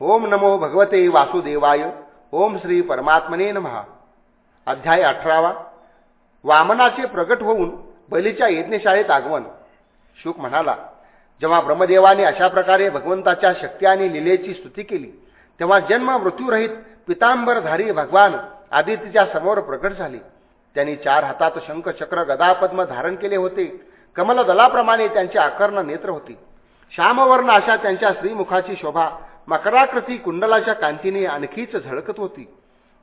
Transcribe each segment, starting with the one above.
ओम नमो भगवते वासुदेवाय. ओम श्री परमात्मने नमहा अध्याय अठरावा. वामनाचे प्रगट होऊन बलीच्या यज्ञशाळेत आगमन. शुक म्हणाला जेव्हा ब्रह्मदेवाने अशा प्रकारे भगवंताच्या शक्ती आणि लिलेची स्तुती केली तेव्हा जन्म मृत्यूरहित पितांबरधारी भगवान आदित्यच्या समोर प्रकट झाले. त्यांनी चार हातात शंख चक्र गदापद्म धारण केले होते. कमलदलाप्रमाणे त्यांचे आकर्ण नेत्र होते. श्यामवर्ण अशा त्यांच्या श्रीमुखाची शोभा मकराकृती कुंडलाच्या कांतीने आणखीच झळकत होती.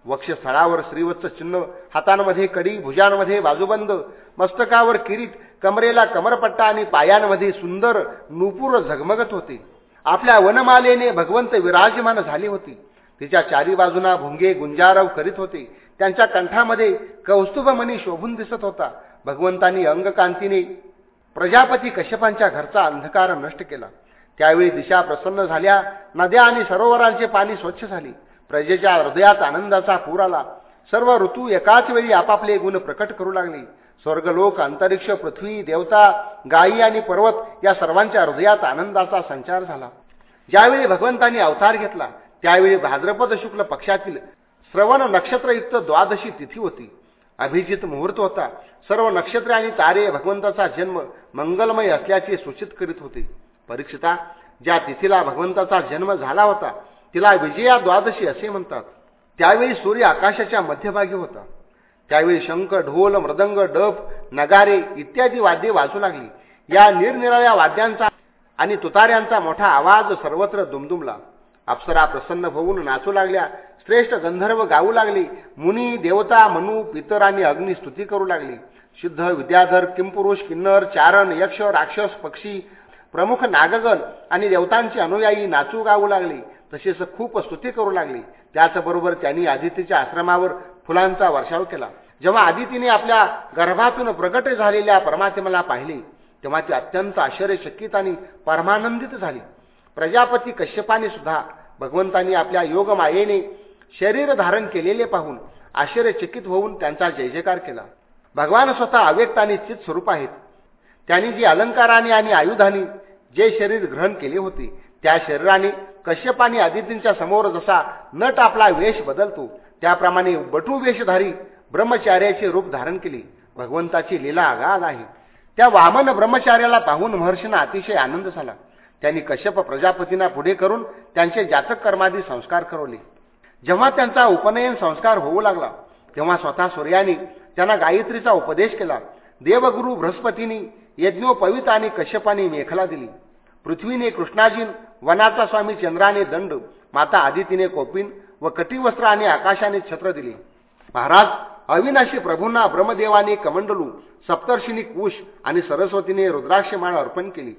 वक्षस्थळावर श्रीवत्स चिन्ह हातांमध्ये कडी भुजांमध्ये बाजूबंद मस्तकावर किरीट कमरेला कमरपट्टा आणि पायांमध्ये सुंदर नुपूर झगमगत होते. आपल्या वनमालेने भगवंत विराजमान झाले होते. तिच्या चारी बाजूना भुंगे गुंजारव करीत होते. त्यांच्या कंठामध्ये कौस्तुभमणी शोभून दिसत होता. भगवंतांनी अंगकांतीने प्रजापती कश्यपांच्या घरचा अंधकार नष्ट केला. त्यावेळी दिशा प्रसन्न झाल्या. नद्या आणि सरोवरांचे पाणी स्वच्छ झाले. प्रजेच्या हृदयात आनंदाचा पूर आला. सर्व ऋतू एकाच वेळी आपापले गुण प्रकट करू लागले. स्वर्गलोक अंतरिक्ष पृथ्वी देवता गायी आणि पर्वत या सर्वांच्या हृदयात आनंदाचा संचार झाला. ज्यावेळी भगवंतांनी अवतार घेतला त्यावेळी भाद्रपद शुक्ल पक्षातील श्रवण नक्षत्रयुक्त द्वादशी तिथी होती. अभिजित मुहूर्त होता. सर्व नक्षत्रे आणि तारे भगवंताचा जन्म मंगलमय असल्याचे सूचित करीत होते. परीक्षिता ज्या तिथीला भगवंताचा जन्म झाला होता तिला विजया द्वादशी असे म्हणतात. त्यावेळी सूर्य आकाशाच्या मध्यभागी होता. त्यावेळी शंख ढोल मृदंग डफ नगारे इत्यादी वाद्ये वाजू लागली. या निरनिराळ्या वाद्यांचा आणि तुतार्यांचा मोठा आवाज सर्वत्र दुमदुमला. अप्सरा प्रसन्न होऊन नाचू लागल्या श्रेष्ठ गंधर्व गाऊ लागले मुनी देवता मनु पितर आणि अग्नी स्तुती करू लागली. शुद्ध विद्याधर किंपुरुष किन्नर चारण यक्ष राक्षस पक्षी प्रमुख नागगण आणि देवतांचे अनुयायी नाचू गाऊ लागले. तसेच खूप स्तुती करू लागली. त्याचबरोबर त्यांनी आदितीच्या आश्रमावर फुलांचा वर्षाव केला. जेव्हा आदितीने आपल्या गर्भातून प्रगट झालेल्या परमात्म्याला पाहिले तेव्हा ती अत्यंत आश्चर्यचकित आणि परमानंदित झाली. प्रजापती कश्यपाने सुद्धा भगवंतांनी आपल्या योगमायेने शरीर धारण केलेले पाहून आश्चर्यचकित होऊन त्यांचा जय जयकार केला. भगवान स्वतः अव्यक्त आणि चित स्वरूप आहेत. त्यांनी जी अलंकाराने आणि आयुधाने जे शरीर ग्रहण केले होते त्या शरीराने कश्यप आणि आदितींच्या समोर जसा नट आपला वेश बदलतो त्याप्रमाणे बटू वेशधारी ब्रह्मचार्याचे रूप धारण केले. भगवंताची लीला आगाध आहे. त्या वामन ब्रह्मचार्याला पाहून महर्षींना अतिशय आनंद झाला. त्यांनी कश्यप प्रजापतींना पुढे करून त्यांचे जातक कर्मादी संस्कार करवले. जेव्हा त्यांचा उपनयन संस्कार होऊ लागला तेव्हा स्वतः सूर्याने त्यांना गायत्रीचा उपदेश केला. देवगुरु बृहस्पतींनी यज्ञोपवित आणि कश्यपाने मेखला दिली. पृथ्वीने कृष्णाजीन वनाचा स्वामी चंद्राने दंड माता आदितीने कोपिन व कटिवस्त्र आणि आकाशाने छत्र दिले. महाराज अविनाशी प्रभूंना ब्रह्मदेवाने कमंडलू सप्तर्षिनी कुश आणि सरस्वतीने रुद्राक्षमाळ अर्पण केली.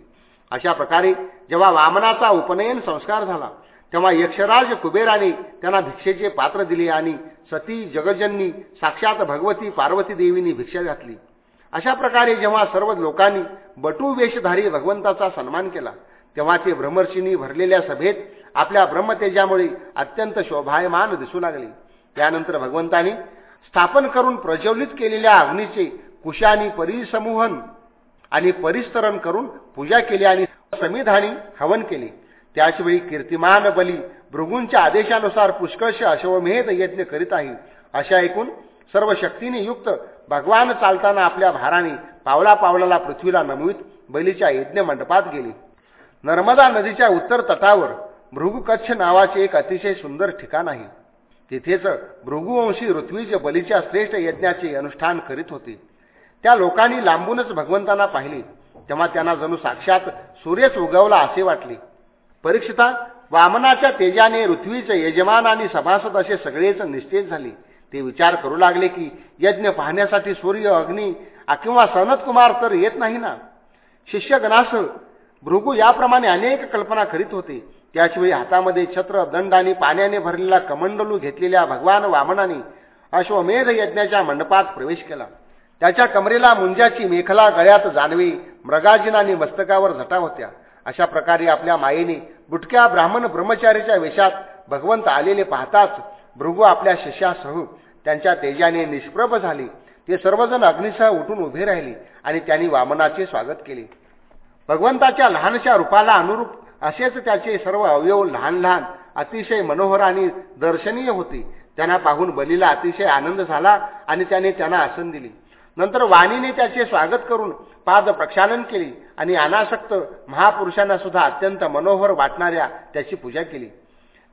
अशा प्रकारे जेव्हा वामनाचा उपनयन संस्कार झाला तेव्हा यक्षराज कुबेराने त्यांना भिक्षेचे पात्र दिले आणि सती जगजननी साक्षात भगवती पार्वती देवीनी भिक्षा घातली. अशा प्रकारे जेव्हा सर्व लोकांनी बटू वेशधारी भगवंताचा सन्मान केला तेव्हा ते भ्रमर्षींनी भरलेल्या सभेत आपल्या ब्रह्मतेजामुळे अत्यंत शोभायमान दिसू लागले. त्यानंतर भगवंतांनी स्थापन करून प्रज्वलित केलेल्या अग्नीचे कुशानी परिसमूहन आणि परिस्तरण करून पूजा केली आणि समिधानी हवन केले. त्याचवेळी कीर्तिमान बली भृगूंच्या आदेशानुसार पुष्कळशे अश्वमेध यज्ञ करीत आहे अशा ऐकून सर्व शक्तीने युक्त भगवान चालताना आपल्या भाराने पावला पावलाला पृथ्वीला नमवीत बैलीच्या यज्ञ मंडपात गेले. नर्मदा नदीच्या उत्तर तटावर भृगुकच्छ नावाचे एक अतिशय सुंदर ठिकाण आहे. तिथेच भृगुवंशी ऋत्वीज बलीच्या श्रेष्ठ यज्ञाचे अनुष्ठान करीत होते. त्या लोकांनी लांबूनच भगवंतांना पाहिले. तेव्हा त्यांना जणू साक्षात सूर्यच उगवला असे वाटले. परीक्षिता वामनाच्या तेजाने ऋत्वीचे यजमान आणि सभासद असे सगळेच निश्चित झाले. ते विचार करू लागले की यज्ञ पाहण्यासाठी सूर्य अग्नी किंवा सनत कुमार तर येत नाही ना? शिष्यगणास भृगू याप्रमाणे अनेक कल्पना करीत होते. त्याचवेळी हातामध्ये छत्र दंड आणि पाण्याने भरलेला कमंडलू घेतलेल्या भगवान वामनाने अश्वमेध यज्ञाच्या मंडपात प्रवेश केला. त्याच्या कमरेला मुंजाची मेखला गळ्यात जानवी मृगाजिन आणि मस्तकावर झटा होत्या. अशा प्रकारे आपल्या मायेने बुटक्या ब्राह्मण ब्रह्मचारीच्या वेशात भगवंत आलेले पाहताच भृगू आपल्या शिष्यासह त्यांच्या तेजाने निष्प्रभ झाले. ते सर्वजण अग्निसह उठून उभे राहिले आणि त्यांनी वामनाचे स्वागत केले. भगवंताच्या लहानशा रूपाला अनुरूप असेच त्याचे सर्व अवयव लहान लहान अतिशय मनोहर आणि दर्शनीय होते. त्यांना पाहून बलीला अतिशय आनंद झाला आणि त्याने त्यांना आसन दिली. नंतर वाणीने त्याचे स्वागत करून पाद प्रक्षालन केले आणि अनासक्त महापुरुषांना सुद्धा अत्यंत मनोहर वाटणाऱ्या त्याची पूजा केली.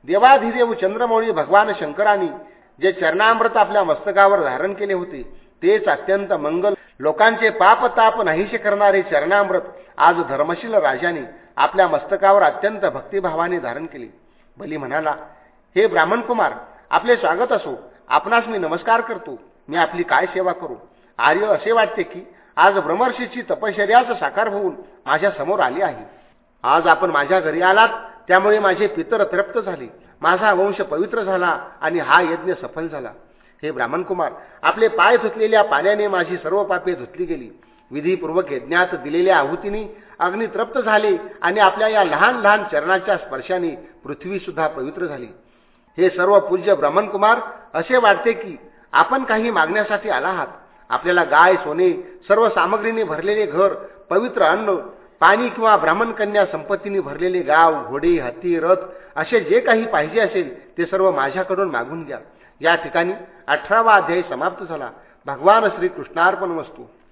देवाधिदेव चंद्रमौळी भगवान शंकरांनी जे चरणामृत आपल्या मस्तकावर धारण केले होते तेच अत्यंत मंगल. लोकांचे पाप ताप नाहीसे करणारे चरणामृत आज धर्मशील राजाने आपल्या मस्तकावर अत्यंत भक्तिभावाने धारण केले. बली म्हणाला हे ब्राह्मण कुमार आपले स्वागत असो. आपणास मी नमस्कार करतो. मी आपली काय सेवा करू? आर्य असे वाटते की आज ब्रह्मर्षीची तपश्चर्याच साकार होऊन माझ्यासमोर आली आहे. आज आपण माझ्या घरी आलात त्यामुळे माझे पितर तृप्त झाले. माझा वंश पवित्र झाला आणि हा यज्ञ सफल झाला. हे ब्राह्मणकुमार आपले पाय धुतलेल्या पाण्याने माझी सर्व पापे धुतली गेली. विधीपूर्वक यज्ञात दिलेल्या आहुतीने अग्नी तृप्त झाले आणि आपल्या या लहान लहान चरणाच्या स्पर्शाने पृथ्वीसुद्धा पवित्र झाली. हे सर्व पूज्य ब्राह्मणकुमार असे वाटते की आपण काही मागण्यासाठी आला आहात. आपल्याला गाय सोने सर्व सामग्रीने भरलेले घर पवित्र अन्न पाणी किंवा ब्राह्मणकन्या संपत्तीने भरलेले गाव घोडे हत्ती रथ असे जे काही पाहिजे असेल ते सर्व माझ्याकडून मागून घ्या. या ठिकाणी अठरावा अध्याय समाप्त झाला. भगवान श्री कृष्णार्पण वस्तू.